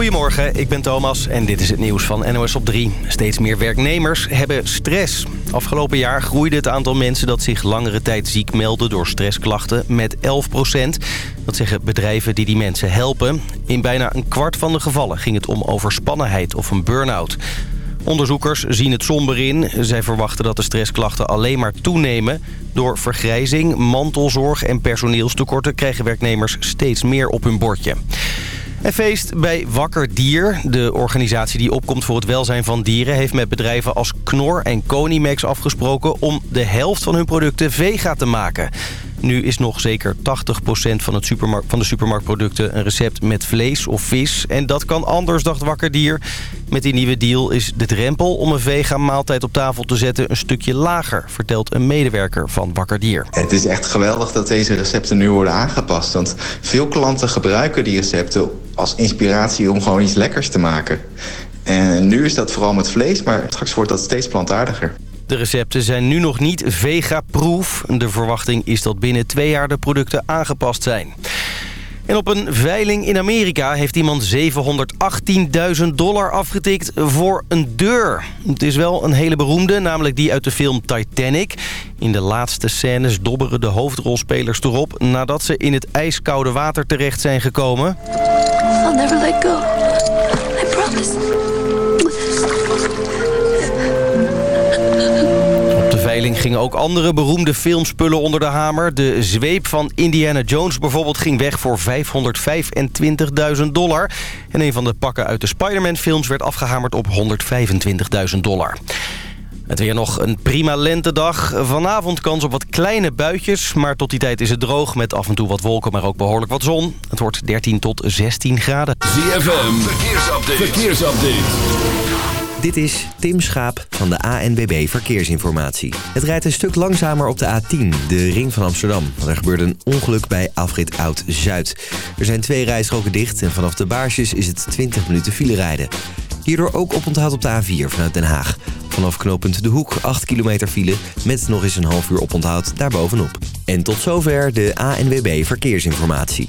Goedemorgen, ik ben Thomas en dit is het nieuws van NOS op 3. Steeds meer werknemers hebben stress. Afgelopen jaar groeide het aantal mensen dat zich langere tijd ziek melden door stressklachten met 11% Dat zeggen bedrijven die die mensen helpen. In bijna een kwart van de gevallen ging het om overspannenheid of een burn-out. Onderzoekers zien het somber in. Zij verwachten dat de stressklachten alleen maar toenemen. Door vergrijzing, mantelzorg en personeelstekorten... krijgen werknemers steeds meer op hun bordje. En feest bij Wakker Dier. De organisatie die opkomt voor het welzijn van dieren... heeft met bedrijven als Knor en Conimax afgesproken... om de helft van hun producten vega te maken. Nu is nog zeker 80% van, het van de supermarktproducten een recept met vlees of vis. En dat kan anders, dacht Wakker Dier. Met die nieuwe deal is de drempel om een vegan maaltijd op tafel te zetten... een stukje lager, vertelt een medewerker van Wakker Dier. Het is echt geweldig dat deze recepten nu worden aangepast. Want veel klanten gebruiken die recepten als inspiratie om gewoon iets lekkers te maken. En nu is dat vooral met vlees, maar straks wordt dat steeds plantaardiger. De recepten zijn nu nog niet vega-proof. De verwachting is dat binnen twee jaar de producten aangepast zijn. En op een veiling in Amerika heeft iemand 718.000 dollar afgetikt voor een deur. Het is wel een hele beroemde, namelijk die uit de film Titanic. In de laatste scènes dobberen de hoofdrolspelers erop... nadat ze in het ijskoude water terecht zijn gekomen. I'll never let go. I promise. Veiling gingen ook andere beroemde filmspullen onder de hamer. De zweep van Indiana Jones bijvoorbeeld ging weg voor 525.000 dollar. En een van de pakken uit de Spider-Man films werd afgehamerd op 125.000 dollar. Het weer nog een prima lentedag. Vanavond kans op wat kleine buitjes. Maar tot die tijd is het droog met af en toe wat wolken, maar ook behoorlijk wat zon. Het wordt 13 tot 16 graden. ZFM, verkeersupdate. verkeersupdate. Dit is Tim Schaap van de ANBB Verkeersinformatie. Het rijdt een stuk langzamer op de A10, de ring van Amsterdam. Want er gebeurde een ongeluk bij afrit Oud-Zuid. Er zijn twee rijstroken dicht en vanaf de baarsjes is het 20 minuten file rijden. Hierdoor ook oponthoud op de A4 vanuit Den Haag. Vanaf knooppunt De Hoek 8 kilometer file met nog eens een half uur oponthoud daarbovenop. En tot zover de ANWB Verkeersinformatie.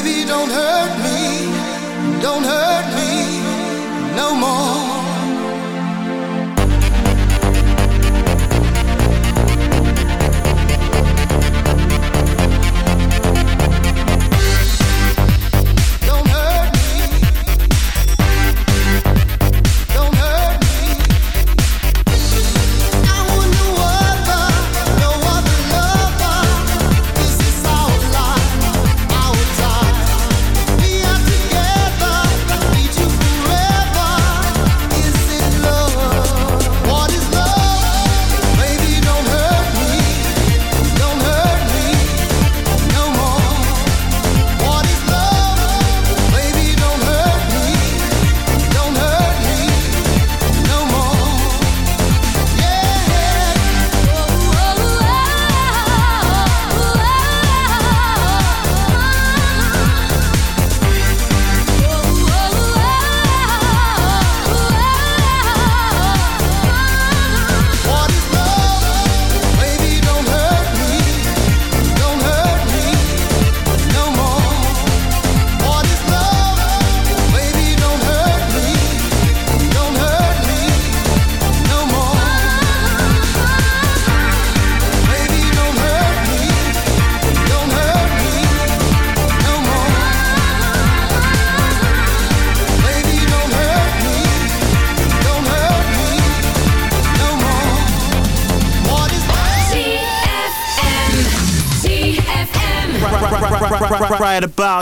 Right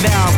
down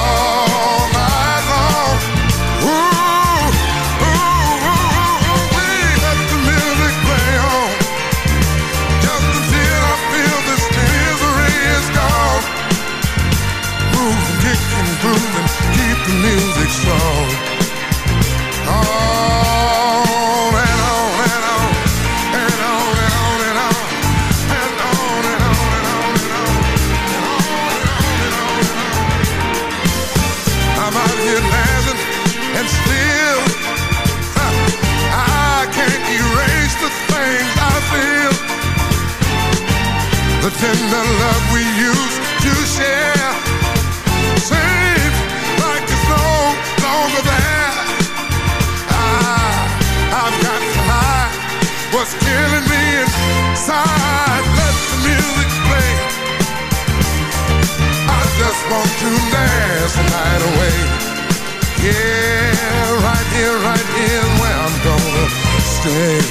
Going. Yeah.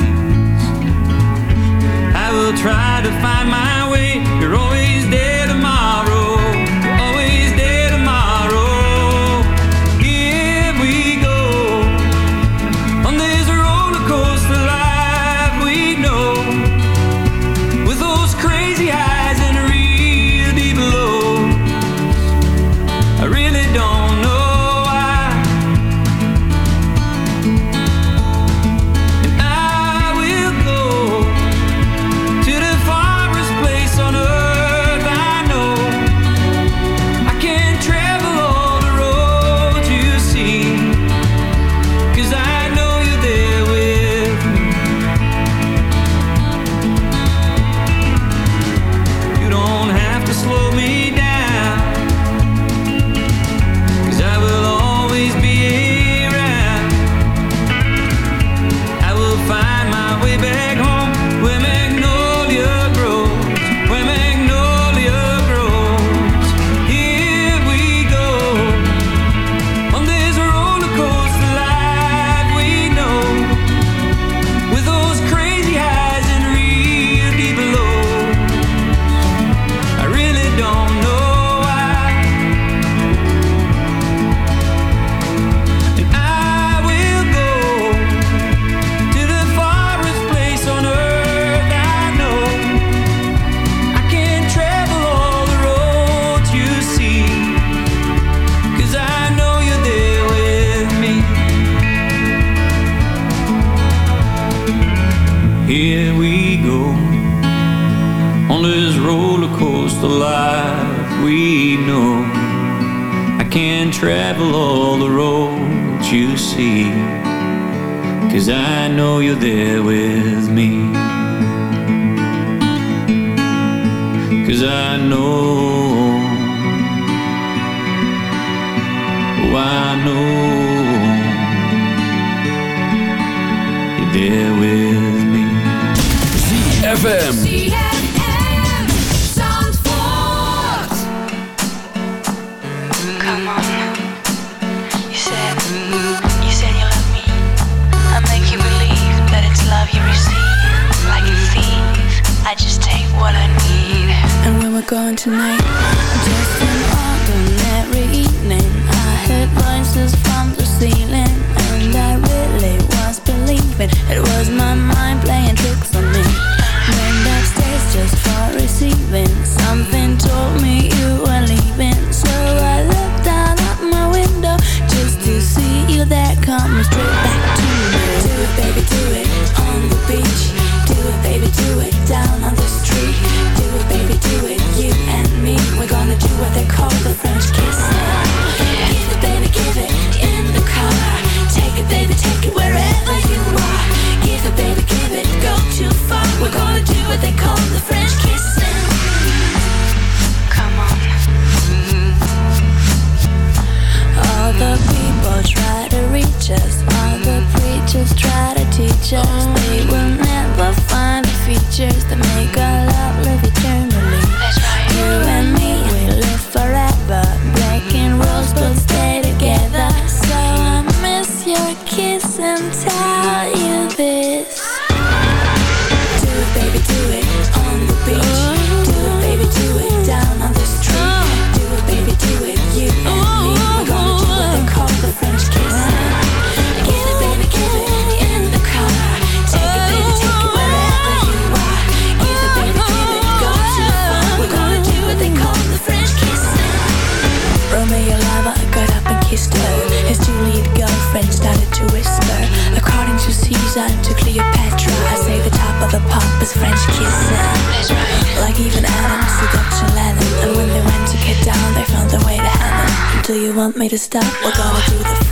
try to find my made a stop. We're gonna do the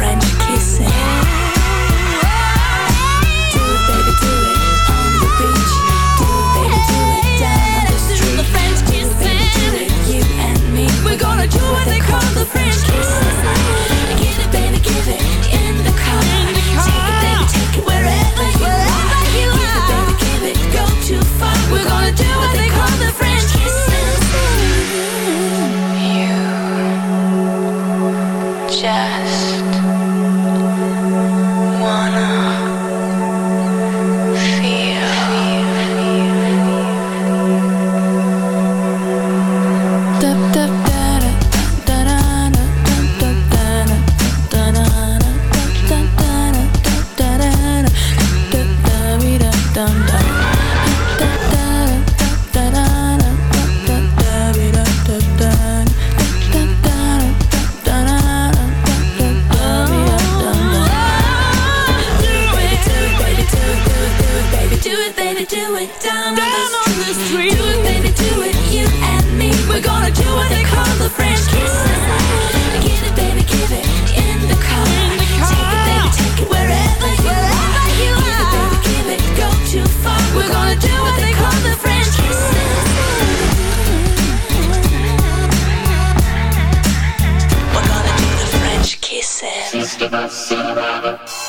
system of survival.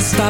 I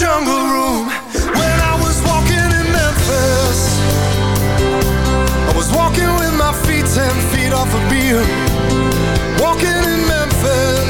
jungle room. When I was walking in Memphis. I was walking with my feet ten feet off a Beale Walking in Memphis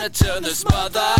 to turn this mother